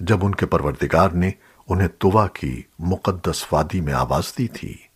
جب ان کے پروردگار نے انہیں طویٰ کی مقدس وادی میں آواز دی تھی۔